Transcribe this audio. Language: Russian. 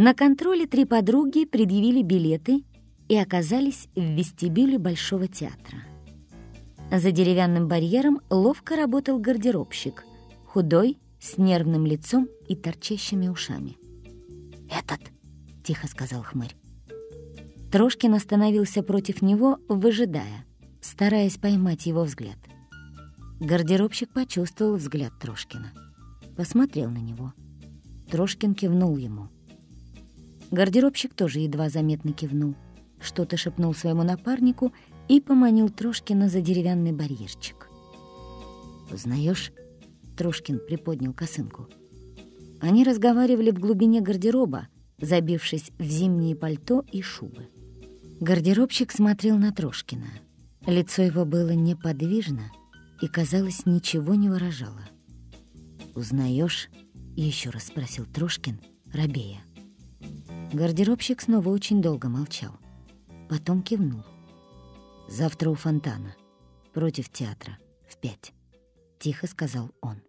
На контроле три подруги предъявили билеты и оказались в вестибюле Большого театра. За деревянным барьером ловко работал гардеробщик, худой, с нервным лицом и торчащими ушами. «Этот!» — тихо сказал хмырь. Трошкин остановился против него, выжидая, стараясь поймать его взгляд. Гардеробщик почувствовал взгляд Трошкина. Посмотрел на него. Трошкин кивнул ему. Гардеробщик тоже едва заметно кивнул. Что-то шепнул своему напарнику и поманил Трошкина за деревянный барьерчик. «Узнаешь?» Трошкин приподнял косынку. Они разговаривали в глубине гардероба, забившись в зимние пальто и шубы. Гардеробщик смотрел на Трошкина. Лицо его было неподвижно и, казалось, ничего не выражало. «Узнаешь?» — еще раз спросил Трошкин, рабея. Гардеробщик снова очень долго молчал. Потом кивнул. «Завтра у фонтана, против театра, в пять», — тихо сказал он.